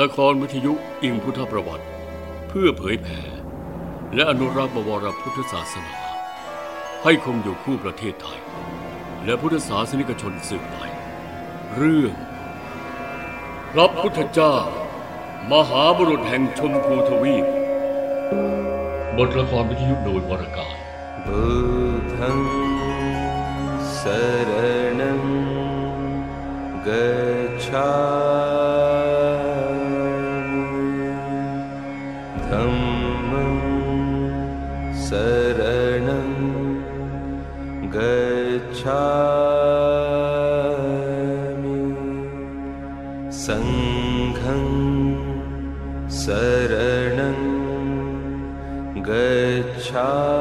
ละครวิทยุอิงพุทธประวัติ เพื่อเผยแผ่และอนุรักษ์บวรพุทธศาสนา ให้คงอยู่คู่ประเทศไทย และพุทธศาสนิกชนสืบไป เรื่องพระพุทธเจ้า มหาบุรุษแห่งชมพูทวีปบทละครวิทยุโดยวรการบูทังสรนังกัา धम्मं शरणं गच्छामि। सङ्घं शरणं गच्छामि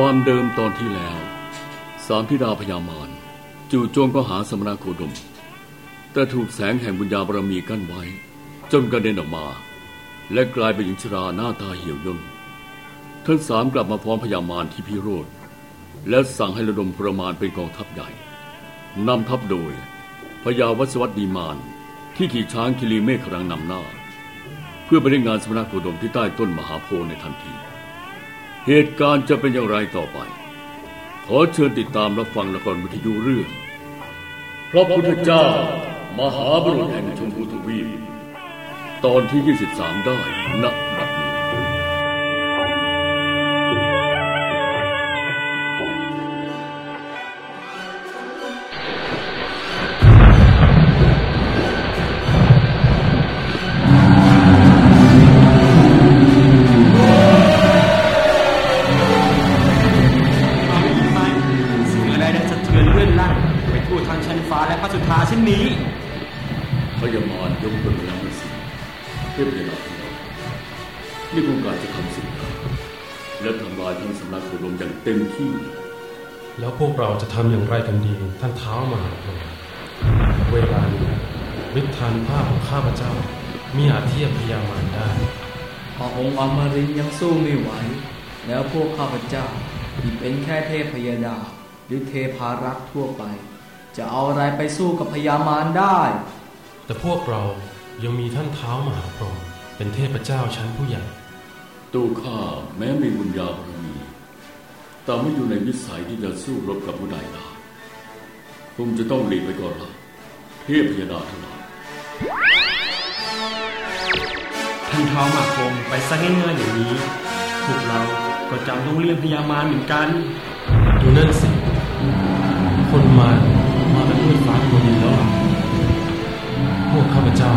ความเดิมตอนที่แล้ว สามธิดาพญามารจู่โจมก็หาสมณโคดม แต่ถูกแสงแห่งบุญญาบารมีกั้นไว้ จนกระเด็นออกมา และกลายเป็นหญิงชราหน้าตาเหี่ยวย่นทั้งสามกลับมาพร้อมพญามารที่พิโรธและสั่งให้ระดมพลมารเป็นกองทัพใหญ่นำทัพโดยพญาวัสวัตดีมารที่ขี่ช้างคิรีเมฆครังนำหน้า เพื่อไปเล่นงานสมณโคดมที่ใต้ต้นมหาโพธิ์ในทันที เหตุการณ์จะเป็นอย่างไรต่อไป ขอเชิญติดตามรับฟังละครวิทยุเรื่อง พระพุทธเจ้ามหาบรุษแห่งชมพูทวีป ตอนที่ 23 ได้ณบัะไรได้สะเทือนเลื่อนลั่นไปทั่วทางชั้นฟ้าและพระสุธาเช่นนี้พยามารยกตนแล้วไม่สิเทพยดาทั้งหลายนี่ผู้การจะทำสิ่งใดและทำลายทั้งสำนักโคดมอย่างเต็มที่ แล้วพวกเราจะทำอย่างไรกันดี ท่านเท้ามหาพรหมเวลานี้ฤทธานุภาพของข้าพเจ้ามีอาจเทียบพยามารได้พระองค์อมรินทร์ยังสู้ไม่ไหว แล้วพวกข้าพเจ้าที่เป็นแค่เทพพยดา หรือเทพารักษ์ทั่วไป จะเอาอะไรไปสู้กับพญามารได้ แต่พวกเรายังมีท่านเท้ามหาพรหมเป็นเทพเจ้าชั้นผู้ใหญ่ตู้ข้าแม้มีบุญญาบารมีแต่ไม่อยู่ในวิสัยที่จะสู้รบกับผู้ใดได้คงจะต้องหลีกไปก่อนละเทพยดาทั้งหลายท่านเท้าหมากคงไปซะง่ายๆอย่างนี้พวกเราก็จำต้องเลี่ยงพญามารเหมือนกัน ดูนั่นสิ คนมามากันด้วยฟ้าตัวดินแล้วล่ะพวกข้าพเจ้า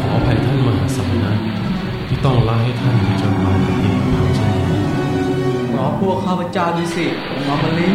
ขออภัยท่านมหาสมณะที่ต้องละให้ท่านจนมาเป็นเพียงลำพังเช่นนี้เพราะพวกข้าพเจ้าดีสิมามาลิ้ง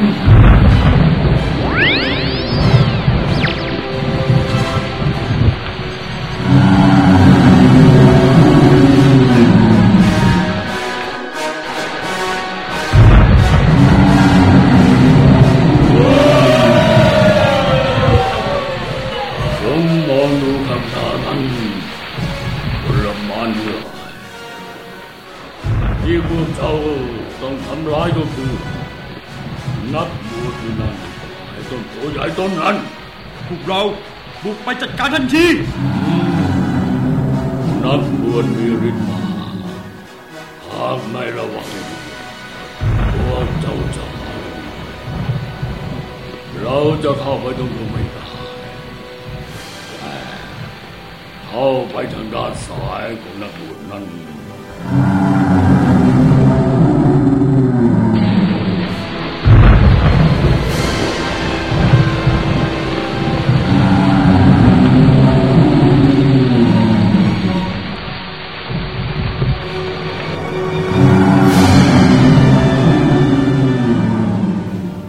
านเมื่อไหร่ที่พวกเจ้าต้องทำร้ายก็คือนักบวชที่นั่นไอ้ต้นโพใหญ่ต้นนั้น พวกเราบุกไปจัดการทันทีนักบวชมีฤทธิ์มาหากไม่ระวังพวกเจ้าจะหายเราจะเข้าไปตรงนู้นไม่ได้ เข้าไปทางด้านซ้ายของนักบวชนั้น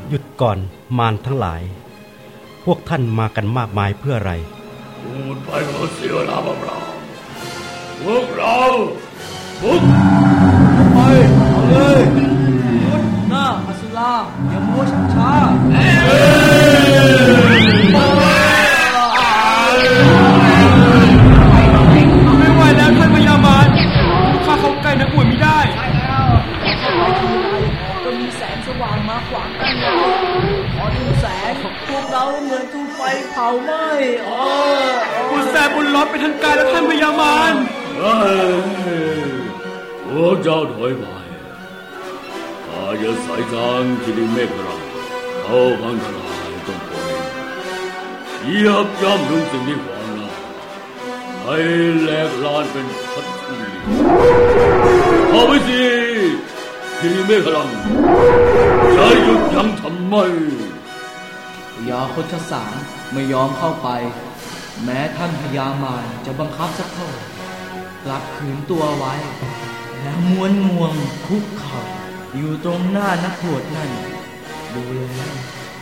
หยุดก่อนมารทั้งหลาย พวกท่านมากันมากมายเพื่ออะไร พูดไปก็เสียลาบเปล่าพวกเราบุกไปเอาเลยยุดหน้าอสุราอย่ามัวช้าช้าเฮ้ไม่ไหวแล้วท่านพยาบาลข้าเขาใกลนักบวชไม่ได้ก็มีแสงสว่างมากว่ากันขอดูแสงพวกเราเหมือนถูกไฟเผาไหม้ ปทั้งกายและท่านพญามารเฮ้ยพวกเจ้าถอยไปข้าจะใส่ทางที่ดิเมฆรังเข้าพังทลายต้นโพนี้เหยียบย่ำทุกสิ่งที่ขวางหน้าให้แหลกลานเป็นพัดทุลีเอาไปสิที่ดิเมฆรังจะหยุดยั้งทำไมยาโคชสารไม่ยอมเข้าไป แม้ท่านพญามารจะบังคับสักเท่าไหร่กลับขืนตัวไว้ แล้วม้วนงวงคุกเข่าอยู่ตรงหน้านักบวชนั่น ดูแล้ว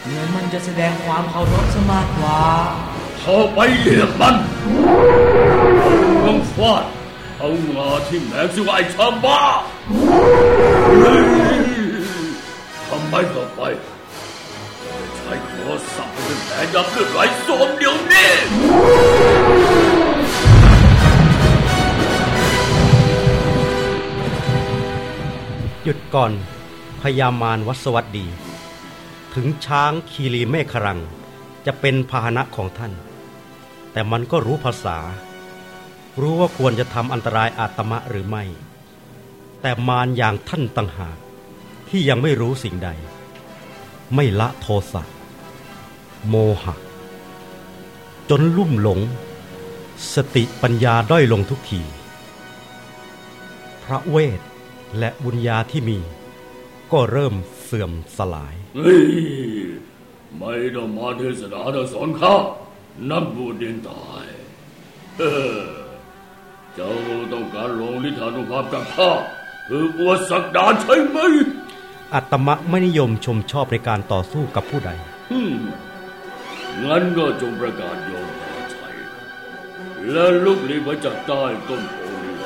เหมือนมันจะแสดงความเคารพซะมากกว่าเข้าไปเหยียบมันต้องฟาดเอางาที่แมงสิวาไอ้ชาบ้าเฮ้ยทำไมต่อไป สับเป็นแผลยับเลือดไหลโสมเดี๋ยวนี้หยุดก่อนพญามารวัสวัสดี ถึงช้างคีรีเมฆรัง จะเป็นพาหนะของท่าน แต่มันก็รู้ภาษา รู้ว่าควรจะทำอันตรายอาตมะหรือไม่ แต่มารอย่างท่านต่างหากที่ยังไม่รู้สิ่งใด ไม่ละโทสะ โมหะ จนลุ่มหลง สติปัญญาด้อยลงทุกที พระเวทและบุญญาที่มี ก็เริ่มเสื่อมสลายเฮ้ยไม่ต้องมาเทศนาและสอนข้านักบูดเดินตายเออเจ้าต้องการลงลิทานุภาพกับข้าคืออวดสักดาใช่ไหมอัตมะไม่นิยมชมชอบในการต่อสู้กับผู้ใดอืม งั้นก็จงประกาศยอมพาชัยและลุกหลีกไว้จากใต้ต้นโพนี้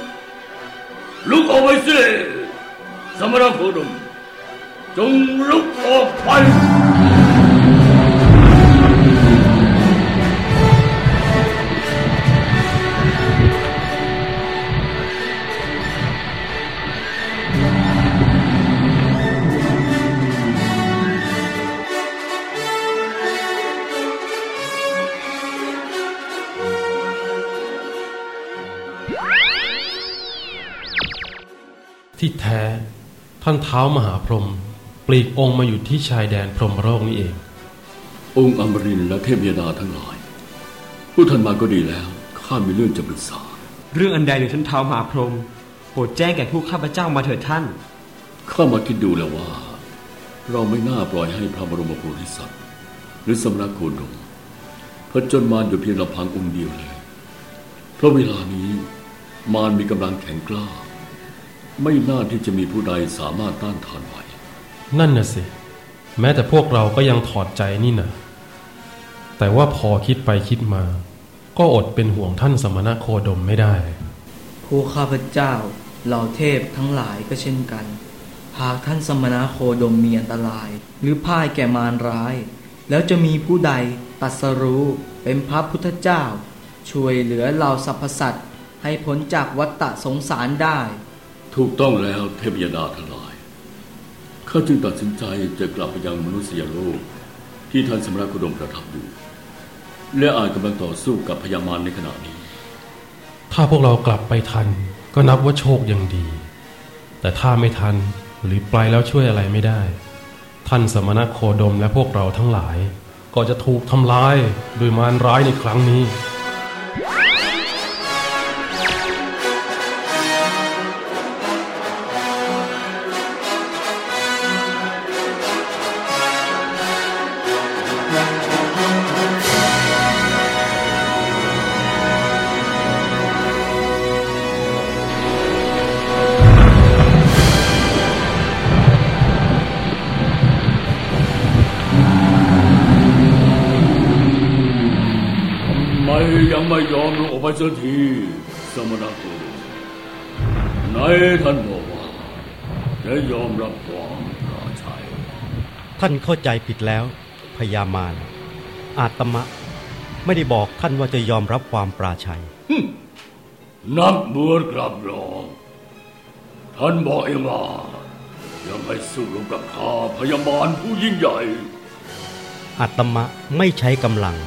ลุกออกไปสิสมณโคดมจงลุกออกไป ที่แท้ ท่านเท้ามหาพรหมปลีกองค์มาอยู่ที่ชายแดนพรหมโลกนี่เอง องค์อมรินทร์และเทพยดาทั้งหลายผู้ท่านมาก็ดีแล้วข้ามีเรื่องจะปรึกษา เรื่องอันใดหรือท่านเท้ามหาพรหมโปรดแจ้งแก่ผู้ข้าพเจ้ามาเถิดท่านข้ามาคิดดูแล้วว่า เราไม่น่าปล่อยให้พระบรมโพธิสัตว์ หรือสมณโคดมผจญมารอยู่เพียงลำพังองค์เดียวเลย เพราะเวลานี้มารมีกำลังแข็งกล้า ไม่น่าที่จะมีผู้ใดสามารถต้านทานไหวนั่นน่ะสิ แม้แต่พวกเราก็ยังถอดใจนี่นะแต่ว่าพอคิดไปคิดมา ก็อดเป็นห่วงท่านสมณโคดมไม่ได้ผู้ข้าพเจ้าเหล่าเทพทั้งหลายก็เช่นกัน หากท่านสมณโคดมมีอันตราย หรือพ่ายแก่มารร้าย แล้วจะมีผู้ใดตรัสรู้เป็นพระพุทธเจ้า ช่วยเหลือเหล่าสรรพสัตว์ให้พ้นจากวัฏฏะสงสารได้ ถูกต้องแล้วเทพยดาทั้งหลาย ข้าจึงตัดสินใจจะกลับไปยังมนุษยโลก ที่ท่านสมณโคดมประทับอยู่ และอาจกำลังต่อสู้กับพญามารในขณะนี้ ถ้าพวกเรากลับไปทัน ก็นับว่าโชคยังดี แต่ถ้าไม่ทันหรือไปแล้วช่วยอะไรไม่ได้ ท่านสมณโคดมและพวกเราทั้งหลาย ก็จะถูกทำลายโดยมารร้ายในครั้งนี้ ไม่ยอมลงออกไปสักที สมณโคดมไหนท่านบอกว่าจะยอมรับความราชัย ท่านเข้าใจผิดแล้วพญามารอาตมะ ไม่ได้บอกท่านว่าจะยอมรับความปราชัยนักบวชกลับหรอกท่านบอกเองว่ายังไม่สู้รบกับข้าพยาบาลผู้ยิ่งใหญ่ อาตมะไม่ใช้กำลัง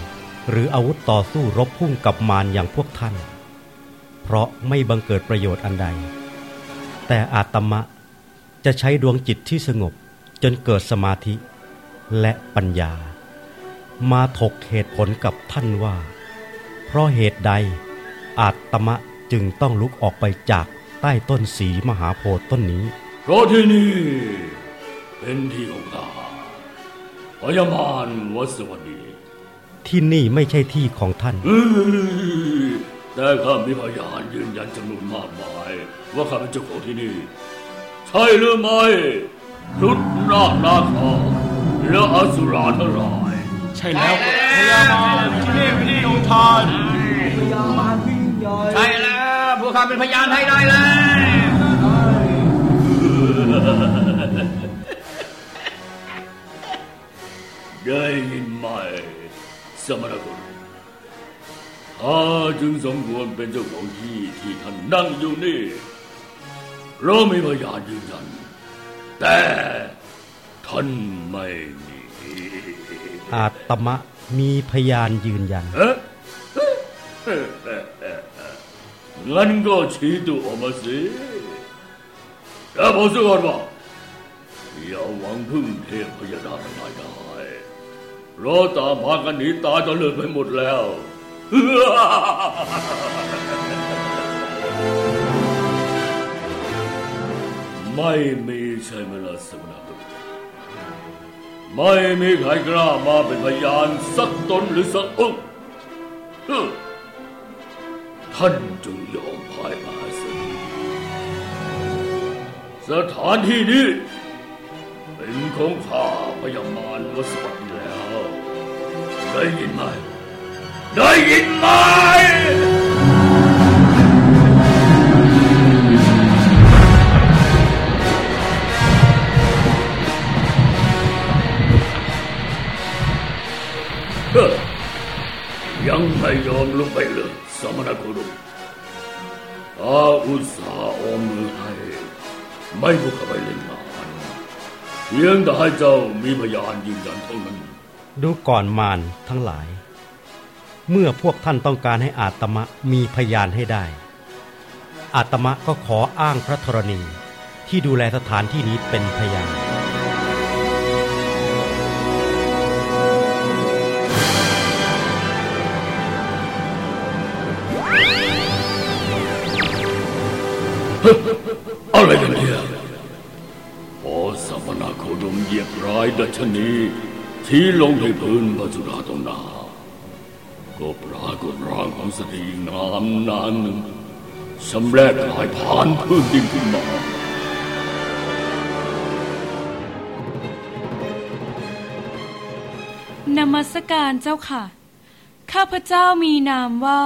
หรืออาวุธต่อสู้รบพุ่งกับมารอย่างพวกท่าน เพราะไม่บังเกิดประโยชน์อันใด แต่อาตมะจะใช้ดวงจิตที่สงบจนเกิดสมาธิและปัญญา มาถกเหตุผลกับท่านว่า เพราะเหตุใดอาตมะจึงต้องลุกออกไปจากใต้ต้นสีมหาโพธิ์ต้นนี้ เพราะที่นี่เป็นที่ของข้าพยามารวสวัสดี ที่นี่ไม่ใช่ที่ของท่านเอ้ยแต่ข้ามีพยานยืนยันจำนวนมากมาย ว่าข้าเป็นเจ้าของที่นี่ ใช่หรือไม่รุดนาคนาคาและอสุราทั้งหลาย ใช่แล้วพยามารที่นี่เป็นที่ของท่านพยามารวิ่งใหญ่ใช่แล้วพวกข้าเป็นพยานให้ได้เลยได้ยินไหม สมณคุณข้าจึงสมควรเป็นเจ้าของที่ที่ท่านนั่งอยู่นี่เรามีพยานยืนยัน แต่ท่านไม่มีอาตมะมีพยานยืนยันเอ๊ะงั้นก็ชี้ตัวออกมาสิแต่ผมสก่อนว่าอย่าหวังพึ่งเทพพยาดาทั้งหลายได้ เราะตามพากันหนีตายจนเลือดไปหมดแล้ว ไม่มีใช่ไหมล่ะสมณะไม่มีใครกล้ามาเป็นพยานสักตนหรือสักองค์ฮึท่านจงยอมพ่ายมาสนีสถานที่นี้เป็นของข้าพยามารวสวัสด ได้ยินไหมได้ยินไหมเฮ้อยังไม่ยอมลงไปเลยสมณโคดมอาอุตสาห์ออมมือให้ไม่บุกเข้าไปเล่นงานเพียงแต่ให้เจ้ามีพยานยืนยันเท่านั้น ดูก่อนมารทั้งหลาย เมื่อพวกท่านต้องการให้อาตมะมีพยานให้ได้ อาตมะก็ขออ้างพระธรณีที่ดูแลสถานที่นี้เป็นพยานอะไรกันเนี่ยพอสัมณโคดมเยียบร้ายดัชนี ชี้ลงที่พื้นพระสุราตรงหนา ก็ปรากฏร่างของสตรีงามนางหนึ่งชำแรกกายผ่านพื้นดินขึ้นมานมัสการเจ้าค่ะ ข้าพเจ้ามีนามว่า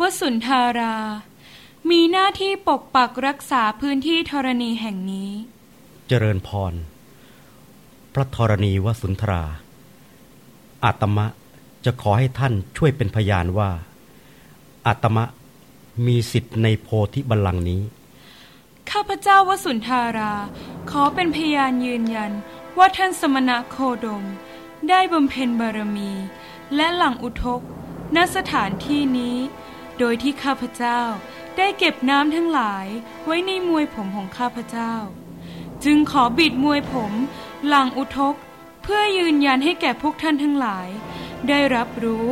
วสุนทารา มีหน้าที่ปกปักรักษาพื้นที่ธรณีแห่งนี้ เจริญพร พระธรณีวสุนทรา อาตมะจะขอให้ท่านช่วยเป็นพยานว่า อาตมะมีสิทธิ์ในโพธิบัลลังก์นี้ ข้าพเจ้าวสุนทารา ขอเป็นพยานยืนยันว่าท่านสมณะโคดม ได้บำเพ็ญบารมี และหลังอุทกณสถานที่นี้ โดยที่ข้าพเจ้าได้เก็บน้ำทั้งหลายไว้ในมวยผมของข้าพเจ้า จึงขอบิดมวยผมหลังอุทก เพื่อยืนยันให้แก่พวกท่านทั้งหลาย ได้รับรู้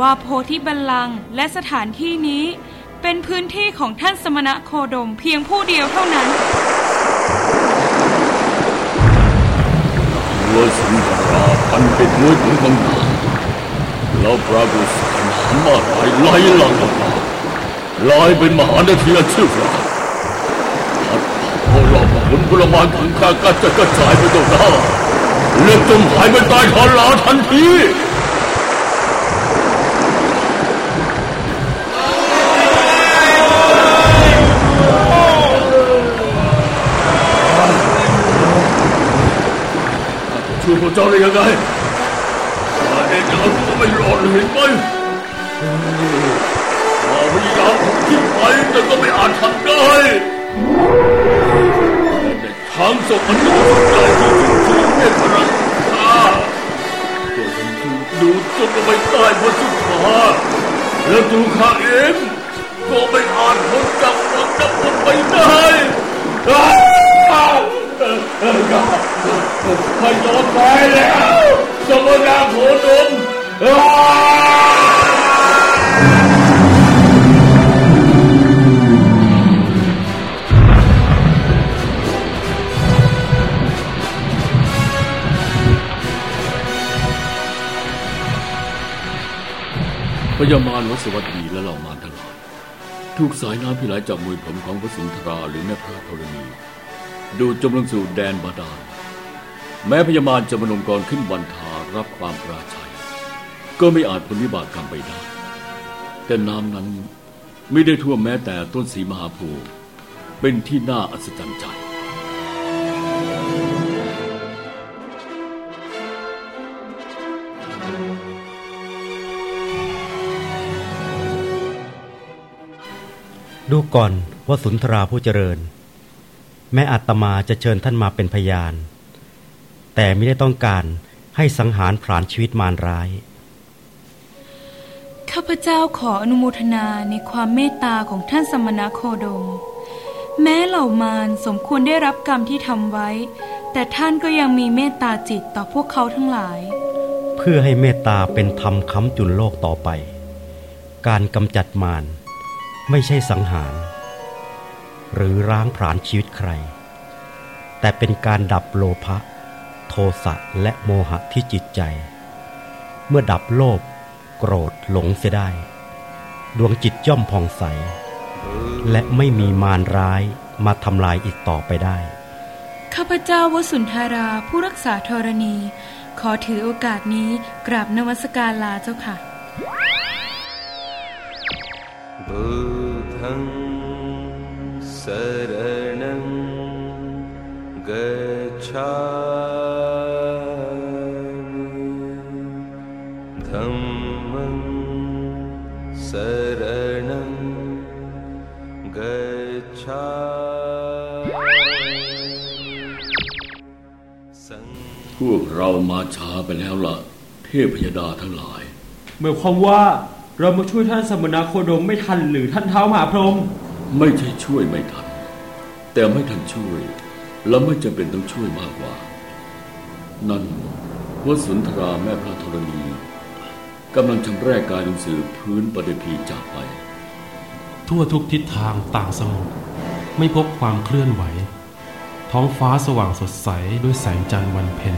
ว่าโพธิบัลลังก์และสถานที่นี้เป็นพื้นที่ของท่านสมณะโคดมเพียงผู้เดียวเท่านั้นวัวสุนทราพันเป็นมวยของของนางแล้วปรากฏสายน้ำมาไหลไหลหลังออกมาลายเป็นมหานาทีอันเชื่อฟ้าพัดพอรอบผลพลมานของข้าก็จะกระจายไปตรงหน้า เลือดจมหายไปตายทอนลาทันที สวัสดีและเหล่ามารทั้งหลายถูกสายน้ำที่ไหลจากมือผมของพระสุนทราหรือแม่พระธรณี ดูดจมลงสู่แดนบาดาล แม้พญามารจะมนมกรขึ้นวันทารับความปราชัย ก็ไม่อาจพ้นวิบากกรรมไปได้ แต่น้ำนั้นไม่ได้ท่วมแม้แต่ต้นสีมหาโพธิ์เป็นที่น่าอัศจรรย์ใจ ดูก่อนว่าสุนทราผู้เจริญ แม้อาตมาจะเชิญท่านมาเป็นพยาน แต่ไม่ได้ต้องการให้สังหารผลาญชีวิตมารร้าย ข้าพเจ้าขออนุโมทนาในความเมตตาของท่านสมณโคดม แม้เหล่ามารสมควรได้รับกรรมที่ทำไว้ แต่ท่านก็ยังมีเมตตาจิตต่อพวกเขาทั้งหลาย เพื่อให้เมตตาเป็นธรรมค้ำจุนโลกต่อไป การกำจัดมาร ไม่ใช่สังหาร หรือร้างผลาญชีวิตใคร แต่เป็นการดับโลภะ โทสะและโมหะที่จิตใจ เมื่อดับโลภโกรธหลงเสียได้ ดวงจิตย่อมผ่องใส และไม่มีมารร้ายมาทำลายอีกต่อไปได้ ข้าพเจ้าวสุนทาราผู้รักษาธรณี ขอถือโอกาสนี้กราบนมัสการลาเจ้าค่ะ बुद्धं शरणं गच्छामि धम्मं शरणं गच्छामि พวกเรามาช้าไปแล้วล่ะ เทพยดาทั้งหลาย หมายความว่า เรามาช่วยท่านสมณโคดมไม่ทันหรือท่านเท้ามหาพรหมไม่ใช่ช่วยไม่ทัน แต่ไม่ทันช่วย และไม่จำเป็นต้องช่วยมากกว่า นั่นว่าสุนทราแม่พระธรณีกำลังชำแรกกายลงสู่พื้นปฏิพีจากไป ทั่วทุกทิศทางต่างสงบไม่พบความเคลื่อนไหว ท้องฟ้าสว่างสดใสด้วยแสงจันทร์วันเพ็ญ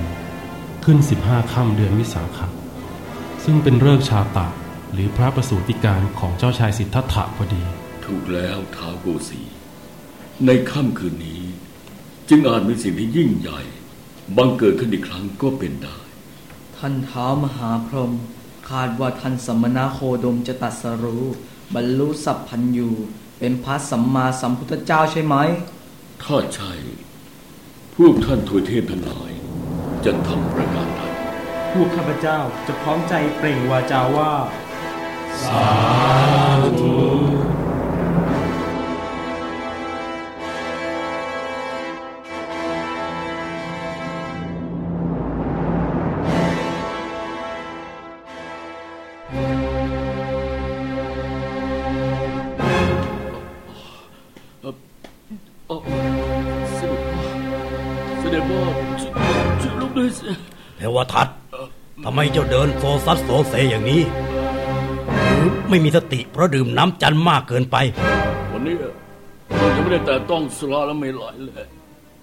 ขึ้น 15 ค่ำเดือนวิสาขะซึ่งเป็นฤกษ์ชาตะ หรือพระประสูติการของเจ้าชายสิทธัตถะพอดี ถูกแล้วท้าวโกสีในค่ำคืนนี้ จึงอาจมีสิ่งที่ยิ่งใหญ่ บังเกิดขึ้นอีกครั้งก็เป็นได้ ท่านเท้ามหาพรหมคาดว่าท่านสมณโคดมจะตรัดสรู้ บรรลุสัพพัญยูเป็นพระสัมมาสัมพุทธเจ้าใช่ไหมถ้าใช่ พวกท่านทวยเทพทั้งหลาย จะทำประการใดพวกข้าพเจ้าจะพร้อมใจเปล่งวาจาว่าเอ่อเสด็จพ่อเสด็จพ่อช่วยช่วยลูกด้วยสิเทวทัตทำไมเจ้าเดินโซซัดโซเซอย่างนี้ ไม่มีสติ เพราะดื่มน้ำจันทร์มากเกินไป วันนี้เรายังไม่ได้แต่ต้องสุราและไม่ไหลเลย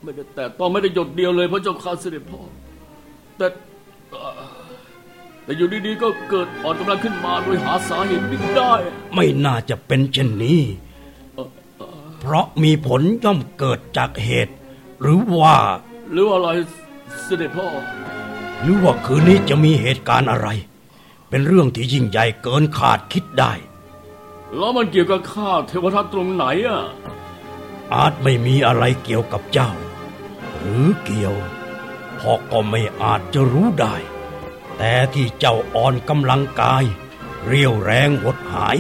ไม่ได้แต่ต้องไม่ได้หยดเดียวเลยพระเจ้าข้าเสด็จพ่อ แต่เอ่อแต่อยู่ดีๆก็เกิดอ่อนกำลังขึ้นมาโดยหาสาเหตุไม่ได้ ไม่น่าจะเป็นเช่นนี้ เพราะมีผลย่อมเกิดจากเหตุ หรือว่า หรือว่าอะไรเสด็จพ่อ หรือว่าคืนนี้จะมีเหตุการณ์อะไร เป็นเรื่องที่ยิ่งใหญ่เกินขาดคิดได้ แล้วมันเกี่ยวกับข้าเทวทัตตรงไหนอะ อาจไม่มีอะไรเกี่ยวกับเจ้า หรือเกี่ยวพ่อก็ไม่อาจจะรู้ได้ แต่ที่เจ้าอ่อนกำลังกาย เรียวแรงหดหาย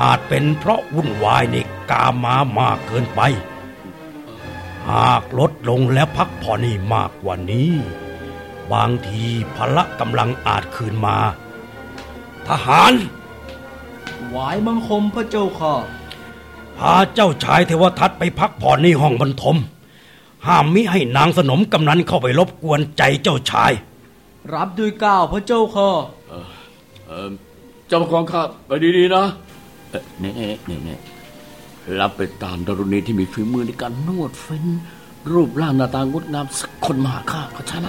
อาจเป็นเพราะวุ่นวายในกามามากเกินไป หากลดลงและพักผ่อนให้มากกว่านี้ บางทีพละกำลังอาจคืนมาแททหารหวายบังคมพระเจ้าค่ะ พาเจ้าชายเทวทัตไปพักผ่อนในห้องบรรทม ห้ามมิให้นางสนมกำนันเข้าไปรบกวนใจเจ้าชาย รับด้วยก้าวพระเจ้าค่ะเออเจ้าของข้าไปดีๆนะเอ่อเนี่ยเนี่ยเนี่ยรับไปตามดารุณีที่มีฝีมือในการนวดเฟ้นรูปร่างหน้าตางดงามสักคนมาหาข้าเข้าใจไหม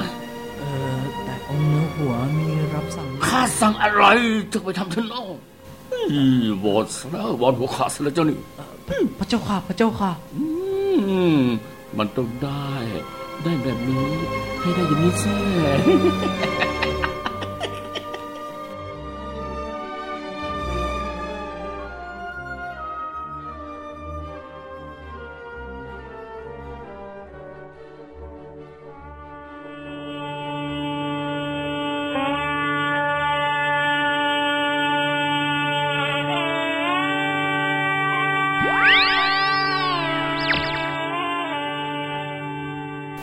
เออแต่องค์เนื้อหัวมีรับสั่งข้าสั่งอะไรถึงไปทำท่านน้องอีวอดซะแล้ววอดหัวขาดซะแล้วเจ้านี่พระเจ้าค่ะพระเจ้าค่ะอืมมันต้องได้ ได้แบบนี้ ให้ได้อย่างนี้แ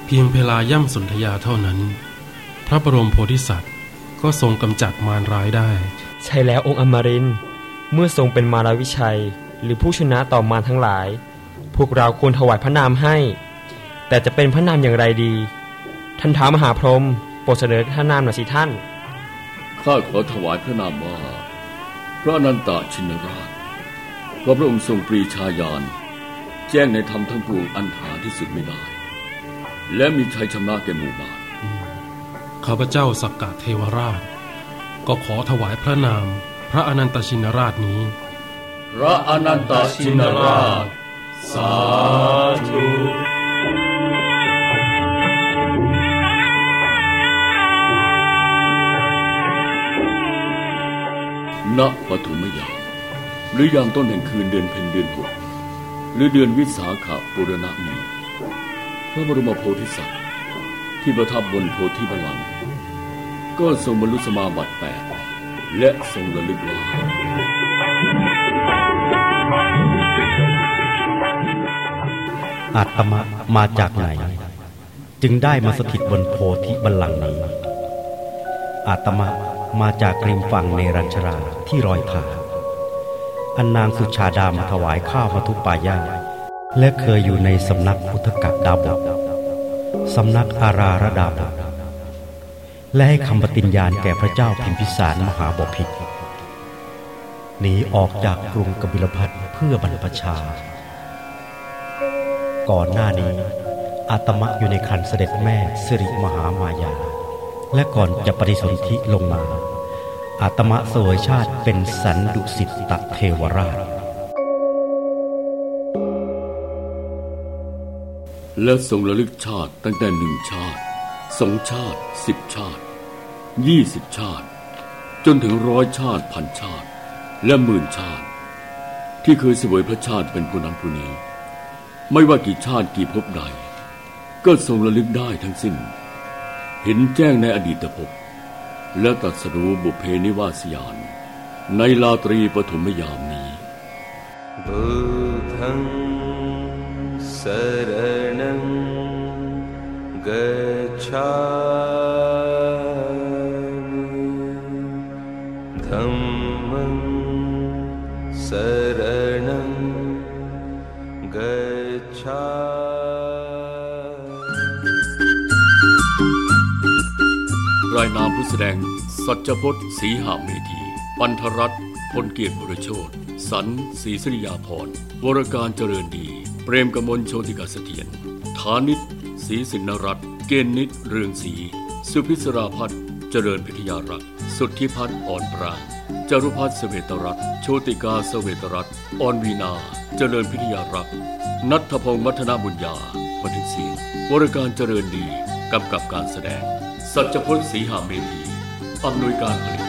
เพียงเวลาย่ำสนธยาเท่านั้น พระบรมโพธิสัตว์ก็ทรงกำจัดมารร้ายได้ ใช่แล้วองค์อมรินทร์เมื่อทรงเป็นมารวิชัย หรือผู้ชนะต่อมารทั้งหลาย พวกเราควรถวายพระนามให้ แต่จะเป็นพระนามอย่างไรดี ท่านท้ามหาพรหมโปรดเสนอพระนามหน่อยสิท่านข้าขอถวายพระนามว่าพระอนันตชินราชเพราะพระองค์ทรงปรีชาญาณแจ้งในธรรมทั้งปวงอันหาที่สุดไม่ได้ และมีชัยชนะแก่หมู่มารข้าพเจ้าสักกะเทวราช ก็ขอถวายพระนาม พระอนันตชินราชนี้ พระอนันตชินราช สาธุณปฐุมยามหรือยามต้นแห่งคืนเดือนเพ็ญเดือนหกหรือเดือนวิสาขบุรณะมีพ ระบรมโพธิสัตว์ที่ประทับบนโพธิบัลลังก์ก็ทรงบรรลุสมาบัติแปดและทรงระลึกว่าอาตมะมาจากไหน จึงได้มาสถิตบนโพธิบัลลังก์นี้อาตมะมาจากริมฝั่งในรัญชราที่รอยผาอันนางสุชาดามาถวายข้าวมาทุปายา และเคยอยู่ในสำนักพุทธกัดาบทสำนักอาราระดาบทและให้คำปฏิญญาณแก่พระเจ้าพิมพิสารมหาบพิตรหนีออกจากกรุงกบิลพัทเพื่อบรรพชา ก่อนหน้านี้อาตมะอยู่ในคันเสด็จแม่สิริมหามายา และก่อนจะปฏิสนธิลงมา อาตมะสวยชาติเป็นสันดุสิตตเทวราช และทรงระลึกชาติตั้งแต่หนึ่งชาติสองชาติสิบชาติยี่สิบชาติ จนถึงร้อยชาติพันชาติ และหมื่นชาติ ที่เคยเสวยพระชาติเป็นผู้นั้นผู้นี้ ไม่ว่ากี่ชาติกี่ภพใด ก็ทรงระลึกได้ทั้งสิ้น เห็นแจ้งในอดีตภพและตรัสรู้บุพเพนิวาสยาน ในลาตรีปฐมยามนี้ बुद्धं शरणं गच्छामि धम्मं शरणं गच्छामि รายนามผู้แสดง สัจพจน์ศรีหาเมธี ปันธรัตน์พลเกียรติบุรโชตสันศรีสริยาพรวรการเจริญดี เปรมกมลโชติกาเสถียรฐานิต ศรีสินนรัตน์เกณฑ์นิตเรืองศรีสุพิศราพัฒน์เจริญพิทยารักษ์สุทธิพัฒน์อ่อนปรางจารุพัฒน์เสวตรัตน์โชติกาเสวตรัตน์อ่อนวีนา เจริญพิทยารักษ์นัทพงศ์มัทนาบุญญาบันทึกเสียงวรการเจริญดี กำกับการแสดง สัจพจน์ศรีหาเมธีอำนวยการผลิต